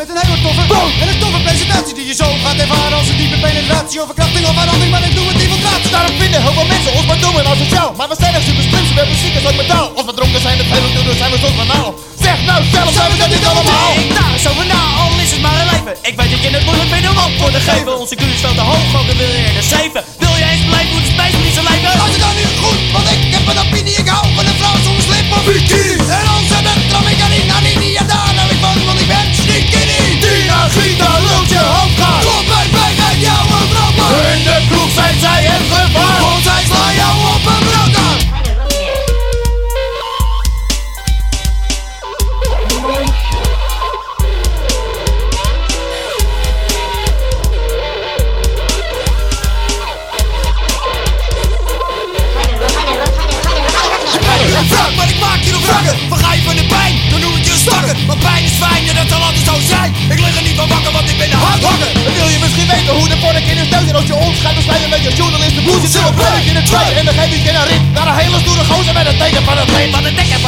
met een hele toffe boom. En een toffe presentatie die je zo gaat ervaren als een diepe penetratie of verkrachting of verandering, Maar ik doe het infiltratie. Daarom vinden heel veel mensen ons maar als en jou Maar we zijn echt super slim, we hebben ziekers ook metaal. Als we dronken zijn, dat hebben we zijn we soms banaal. Zeg nou zelf, zijn we dat niet allemaal? Ik daas over na, nou, al is het maar een leven. Ik weet dat je het moeilijk vindt om voor te geven. Onze kuur staat te hoog, van de wil zeven. Want pijn is fijn en dat zal altijd zo zijn. Ik lig er niet van wakker, want ik ben een. Dan wil je misschien weten hoe de vork in de stel zit Als je ons gaat beslijden met je journalist De boel zit breuk in het twee En dan geef ik je een rit Naar een hele stoere gozer met een teken van het lid Van de dekker